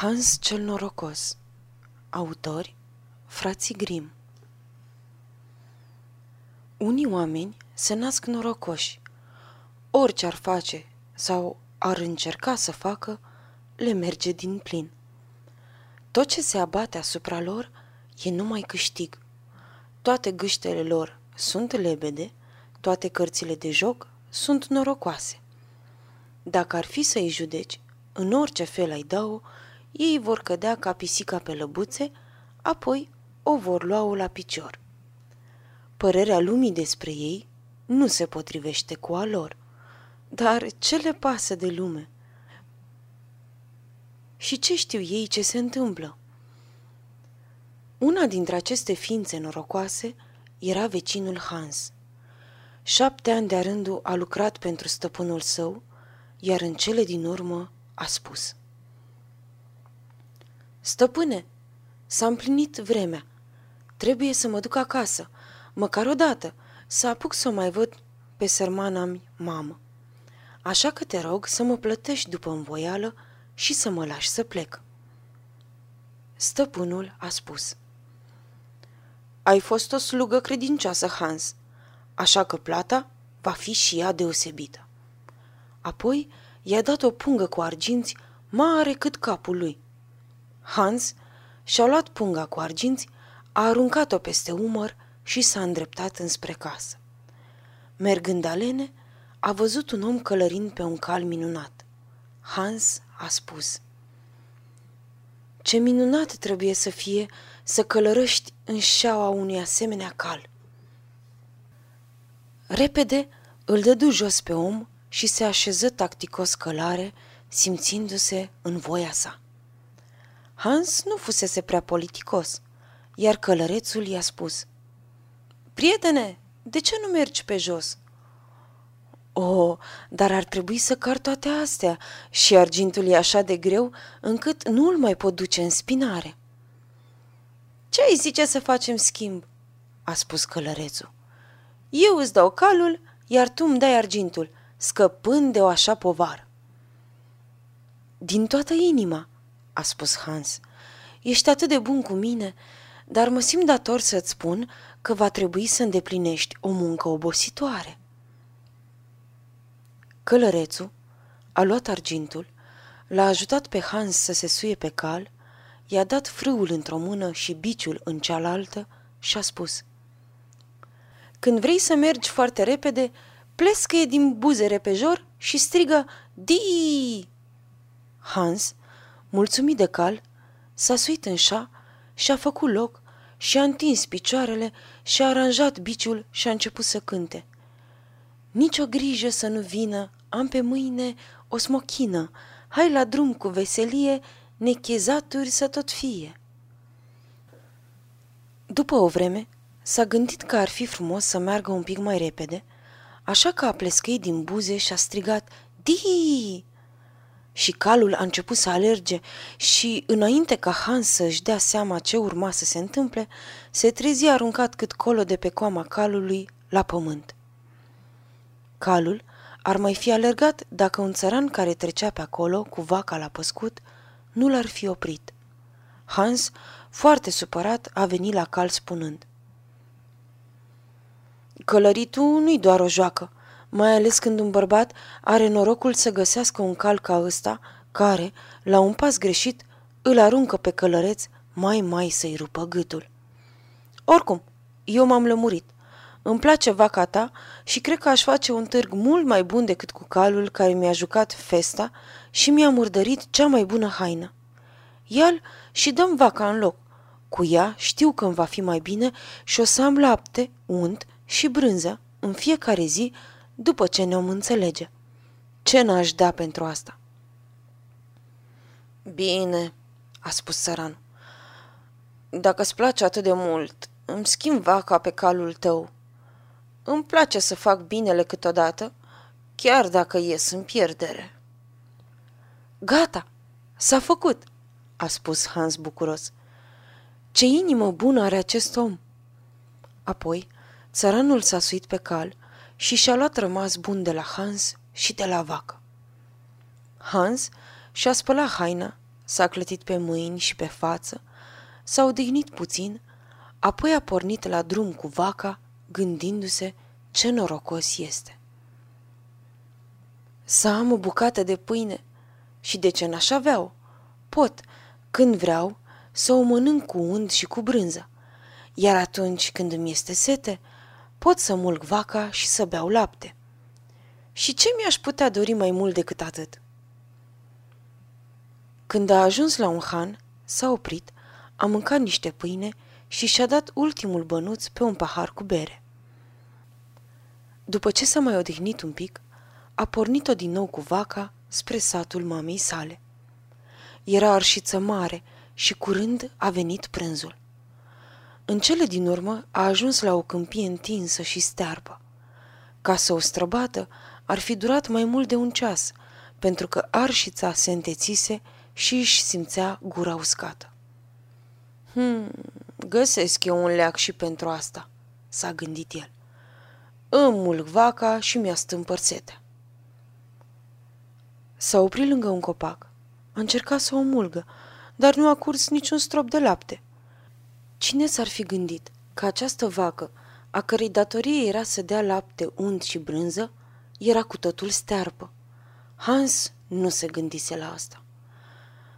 Hans cel norocos Autori Frații Grim Unii oameni se nasc norocoși. Orice ar face sau ar încerca să facă, le merge din plin. Tot ce se abate asupra lor e numai câștig. Toate gâștele lor sunt lebede, toate cărțile de joc sunt norocoase. Dacă ar fi să-i judeci, în orice fel ai dau, ei vor cădea ca pisica pe lăbuțe, apoi o vor lua la picior. Părerea lumii despre ei nu se potrivește cu a lor. Dar ce le pasă de lume? Și ce știu ei ce se întâmplă? Una dintre aceste ființe norocoase era vecinul Hans. Șapte ani de-a rândul a lucrat pentru stăpânul său, iar în cele din urmă a spus – Stăpâne, s-a împlinit vremea. Trebuie să mă duc acasă, măcar o dată, să apuc să o mai văd pe sărmana mi mamă. Așa că te rog să mă plătești după învoială și să mă lași să plec. Stăpânul a spus. Ai fost o slugă credincioasă, Hans, așa că plata va fi și ea deosebită. Apoi i-a dat o pungă cu arginți mare cât capul lui – Hans și-a luat punga cu arginți, a aruncat-o peste umăr și s-a îndreptat înspre casă. Mergând alene, a văzut un om călărind pe un cal minunat. Hans a spus, Ce minunat trebuie să fie să călărăști în șaua unui asemenea cal. Repede îl dădu jos pe om și se așeză tacticos călare, simțindu-se în voia sa. Hans nu fusese prea politicos, iar călărețul i-a spus Prietene, de ce nu mergi pe jos?" Oh, dar ar trebui să car toate astea și argintul e așa de greu încât nu îl mai pot duce în spinare. Ce ai zice să facem schimb? a spus călărețul. Eu îți dau calul, iar tu îmi dai argintul, scăpând de o așa povară. Din toată inima, a spus Hans. Ești atât de bun cu mine, dar mă simt dator să-ți spun că va trebui să îndeplinești o muncă obositoare. Călărețul a luat argintul, l-a ajutat pe Hans să se suie pe cal, i-a dat frâul într-o mână și biciul în cealaltă și a spus Când vrei să mergi foarte repede, plescă-e din buze repejor și strigă Di! Hans mulțumit de cal, s-a suit în șa și a făcut loc și a întins picioarele și a aranjat biciul și a început să cânte. Nici o grijă să nu vină, am pe mâine o smochină, hai la drum cu veselie, nechezaturi să tot fie. După o vreme, s-a gândit că ar fi frumos să meargă un pic mai repede, așa că a plescăit din buze și a strigat, Dii! Și calul a început să alerge și, înainte ca Hans să-și dea seama ce urma să se întâmple, se trezi aruncat cât colo de pe coama calului la pământ. Calul ar mai fi alergat dacă un țăran care trecea pe acolo cu vaca la păscut nu l-ar fi oprit. Hans, foarte supărat, a venit la cal spunând Călăritul nu-i doar o joacă mai ales când un bărbat are norocul să găsească un cal ca ăsta, care, la un pas greșit, îl aruncă pe călăreț mai mai să-i rupă gâtul. Oricum, eu m-am lămurit. Îmi place vaca ta și cred că aș face un târg mult mai bun decât cu calul care mi-a jucat festa și mi-a murdărit cea mai bună haină. Ial și dăm vaca în loc. Cu ea știu că îmi va fi mai bine și o să am lapte, unt și brânză în fiecare zi după ce ne-om înțelege. Ce n-aș da pentru asta? Bine, a spus săran. Dacă îți place atât de mult, îmi schimb vaca pe calul tău. Îmi place să fac binele câteodată, chiar dacă ies în pierdere. Gata, s-a făcut, a spus Hans bucuros. Ce inimă bună are acest om! Apoi, țăranul s-a suit pe cal și și-a luat rămas bun de la Hans și de la vacă. Hans și-a spălat haina, s-a clătit pe mâini și pe față, s-a odihnit puțin, apoi a pornit la drum cu vaca, gândindu-se ce norocos este. Să am o bucată de pâine și de ce n-aș avea-o? Pot, când vreau, să o mănânc cu und și cu brânză. Iar atunci când îmi este sete, pot să mulg vaca și să beau lapte. Și ce mi-aș putea dori mai mult decât atât? Când a ajuns la un han, s-a oprit, a mâncat niște pâine și și-a dat ultimul bănuț pe un pahar cu bere. După ce s-a mai odihnit un pic, a pornit-o din nou cu vaca spre satul mamei sale. Era arșiță mare și curând a venit prânzul. În cele din urmă a ajuns la o câmpie întinsă și stearpă. Ca să o străbată, ar fi durat mai mult de un ceas, pentru că arșița se întețise și își simțea gura uscată. Hmm, găsesc eu un leac și pentru asta, s-a gândit el. Îmi mulg vaca și mi-a stâmpăr setea. S-a oprit lângă un copac. A încercat să o mulgă, dar nu a curs niciun strop de lapte. Cine s-ar fi gândit că această vacă, a cărei datorie era să dea lapte, unt și brânză, era cu totul stearpă? Hans nu se gândise la asta.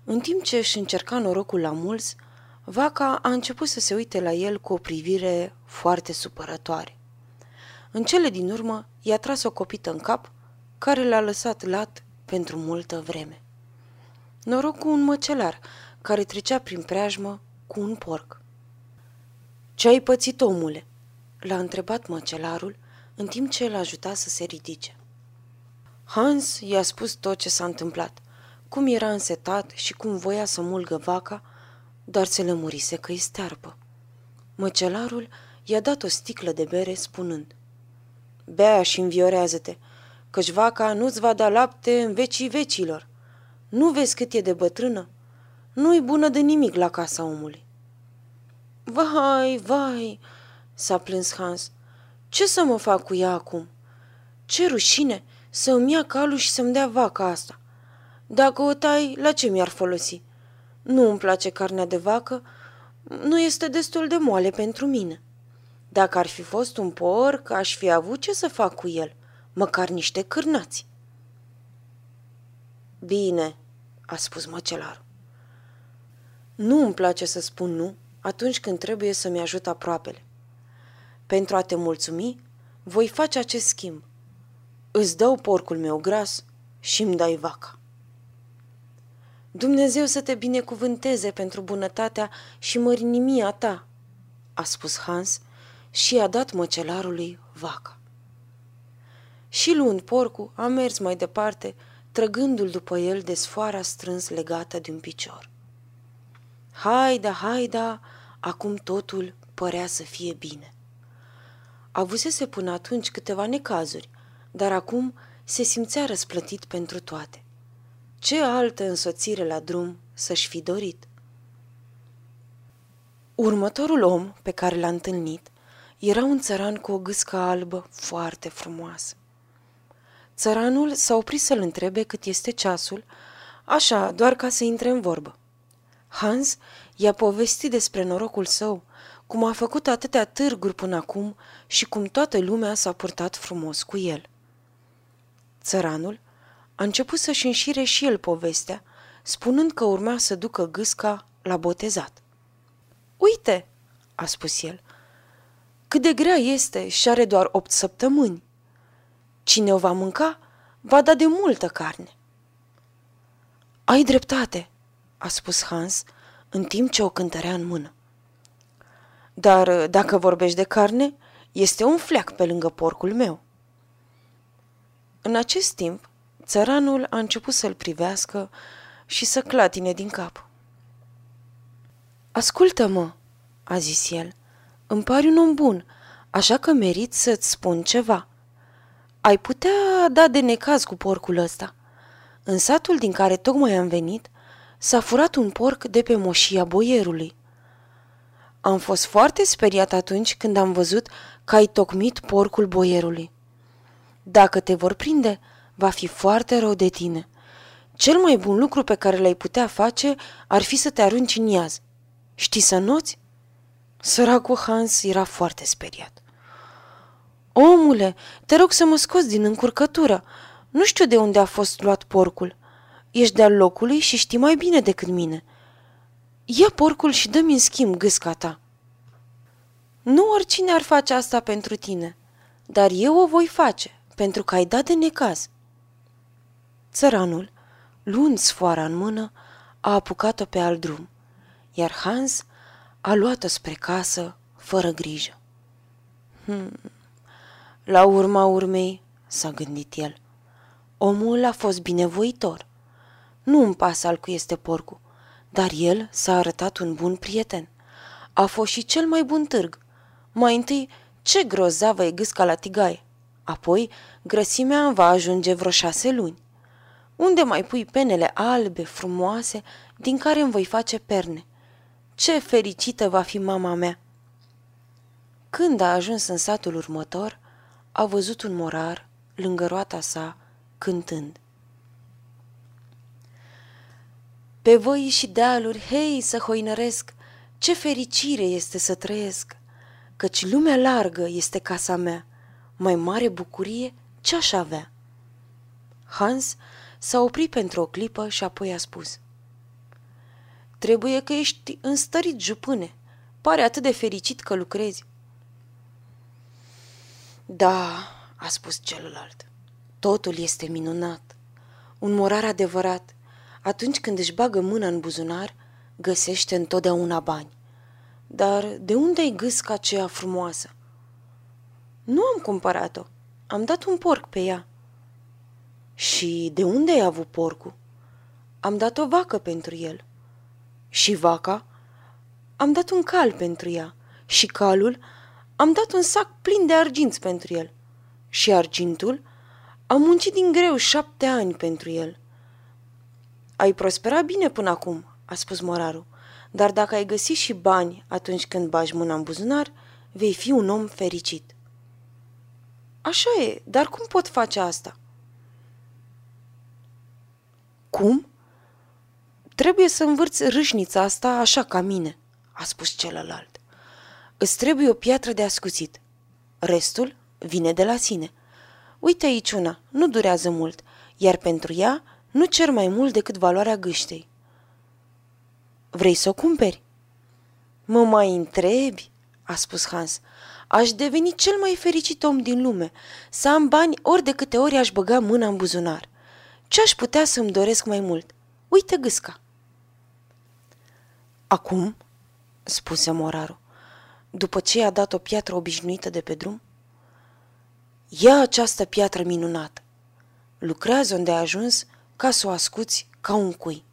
În timp ce își încerca norocul la mulți, vaca a început să se uite la el cu o privire foarte supărătoare. În cele din urmă, i-a tras o copită în cap, care l-a lăsat lat pentru multă vreme. Noroc cu un măcelar, care trecea prin preajmă cu un porc. Ce ai pățit, omule?" l-a întrebat măcelarul, în timp ce îl ajuta să se ridice. Hans i-a spus tot ce s-a întâmplat, cum era însetat și cum voia să mulgă vaca, dar se lămurise că îi stearpă. Măcelarul i-a dat o sticlă de bere spunând Bea și înviorează-te, căci vaca nu-ți va da lapte în vecii vecilor. Nu vezi cât e de bătrână? Nu-i bună de nimic la casa omului. Vai, vai, s-a plâns Hans. Ce să mă fac cu ea acum? Ce rușine să îmi ia calul și să-mi dea vaca asta. Dacă o tai, la ce mi-ar folosi? Nu îmi place carnea de vacă, nu este destul de moale pentru mine. Dacă ar fi fost un porc, aș fi avut ce să fac cu el, măcar niște cârnați. Bine, a spus măcelarul. Nu îmi place să spun nu atunci când trebuie să-mi ajut aproapele. Pentru a te mulțumi, voi face acest schimb. Îți dau porcul meu gras și îmi dai vaca. Dumnezeu să te binecuvânteze pentru bunătatea și mărinimia ta, a spus Hans și a dat măcelarului vaca. Și luând porcul, a mers mai departe, trăgându-l după el de sfoara strâns legată de un picior. Haida, haida, acum totul părea să fie bine. Avusese până atunci câteva necazuri, dar acum se simțea răsplătit pentru toate. Ce altă însoțire la drum să-și fi dorit? Următorul om pe care l-a întâlnit era un țăran cu o gâscă albă foarte frumoasă. Țăranul s-a oprit să-l întrebe cât este ceasul, așa, doar ca să intre în vorbă. Hans i-a povestit despre norocul său, cum a făcut atâtea târguri până acum și cum toată lumea s-a purtat frumos cu el. Țăranul a început să-și înșire și el povestea, spunând că urma să ducă gâsca la botezat. Uite, a spus el, cât de grea este și are doar opt săptămâni. Cine o va mânca, va da de multă carne. Ai dreptate, a spus Hans, în timp ce o cântărea în mână. Dar dacă vorbești de carne, este un fleac pe lângă porcul meu. În acest timp, țăranul a început să-l privească și să clatine din cap. Ascultă-mă, a zis el, îmi pari un om bun, așa că merit să-ți spun ceva. Ai putea da de necaz cu porcul ăsta. În satul din care tocmai am venit, s-a furat un porc de pe moșia boierului. Am fost foarte speriat atunci când am văzut că ai tocmit porcul boierului. Dacă te vor prinde, va fi foarte rău de tine. Cel mai bun lucru pe care l-ai putea face ar fi să te arunci în iaz. Știi să noți? Săracul Hans era foarte speriat. Omule, te rog să mă scoți din încurcătură. Nu știu de unde a fost luat porcul. Ești de-al locului și știi mai bine decât mine. Ia porcul și dă-mi în schimb gâsca ta. Nu oricine ar face asta pentru tine, dar eu o voi face, pentru că ai dat de necaz. Țăranul, luând sfoara în mână, a apucat-o pe alt drum, iar Hans a luat-o spre casă, fără grijă. Hmm. La urma urmei, s-a gândit el, omul a fost binevoitor. Nu îmi pasă al cui este porcul, dar el s-a arătat un bun prieten. A fost și cel mai bun târg. Mai întâi, ce grozavă e gâsca la tigaie. Apoi, grăsimea îmi va ajunge vreo șase luni. Unde mai pui penele albe, frumoase, din care îmi voi face perne? Ce fericită va fi mama mea! Când a ajuns în satul următor, a văzut un morar lângă roata sa, cântând. Pe voi și dealuri, hei, să hoinăresc, ce fericire este să trăiesc, căci lumea largă este casa mea, mai mare bucurie ce aș avea. Hans s-a oprit pentru o clipă și apoi a spus. Trebuie că ești înstărit, jupâne. Pare atât de fericit că lucrezi. Da, a spus celălalt. Totul este minunat. Un morar adevărat, atunci când își bagă mâna în buzunar, găsește întotdeauna bani. Dar de unde ai gâsca aceea frumoasă? Nu am cumpărat-o. Am dat un porc pe ea. Și de unde ai avut porcul? Am dat o vacă pentru el. Și vaca? Am dat un cal pentru ea. Și calul? Am dat un sac plin de arginți pentru el. Și argintul? Am muncit din greu șapte ani pentru el. Ai prosperat bine până acum, a spus morarul, dar dacă ai găsit și bani atunci când bagi mâna în buzunar, vei fi un om fericit. Așa e, dar cum pot face asta? Cum? Trebuie să învârți râșnița asta așa ca mine, a spus celălalt. Îți trebuie o piatră de ascuțit. Restul vine de la sine. Uite aici una, nu durează mult, iar pentru ea nu cer mai mult decât valoarea gâștei. Vrei să o cumperi? Mă mai întrebi? a spus Hans. Aș deveni cel mai fericit om din lume, să am bani ori de câte ori aș băga mâna în buzunar. Ce aș putea să-mi doresc mai mult? Uite gâsca. Acum, spuse morarul, după ce i-a dat o piatră obișnuită de pe drum, ia această piatră minunată. Lucrează unde a ajuns ca să o ascuți ca un cui.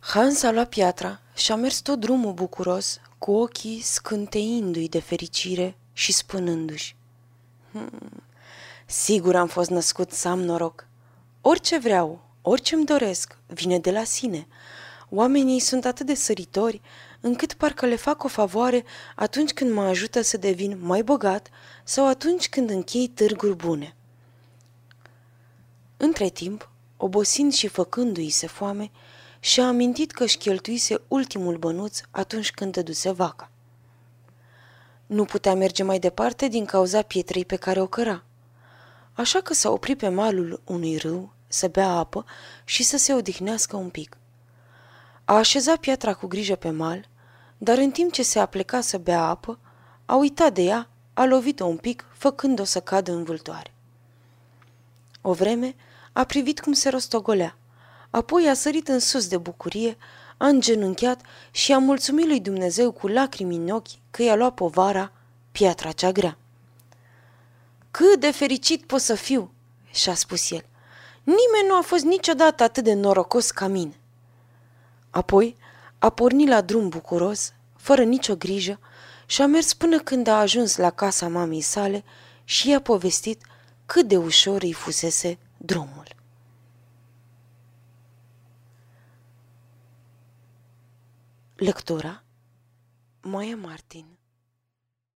Hans a luat piatra și a mers tot drumul bucuros, cu ochii scânteindu-i de fericire și spunându-și. Hmm, sigur am fost născut să am noroc. Orice vreau, orice îmi doresc, vine de la sine. Oamenii sunt atât de săritori, încât parcă le fac o favoare atunci când mă ajută să devin mai bogat sau atunci când închei târguri bune. Între timp, obosind și făcându-i se foame, și-a amintit că își cheltuise ultimul bănuț atunci când dăduse vaca. Nu putea merge mai departe din cauza pietrei pe care o căra. Așa că s-a oprit pe malul unui râu să bea apă și să se odihnească un pic. A așezat piatra cu grijă pe mal, dar în timp ce se apleca să bea apă, a uitat de ea, a lovit-o un pic, făcând-o să cadă în vâltoare. O vreme a privit cum se rostogolea, apoi a sărit în sus de bucurie, a îngenunchiat și a mulțumit lui Dumnezeu cu lacrimi în ochi că i-a luat povara, piatra cea grea. Cât de fericit pot să fiu, și-a spus el. Nimeni nu a fost niciodată atât de norocos ca mine. Apoi a pornit la drum bucuros, fără nicio grijă, și a mers până când a ajuns la casa mamei sale și i-a povestit cât de ușor îi fusese drumul. Lectura Moia Martin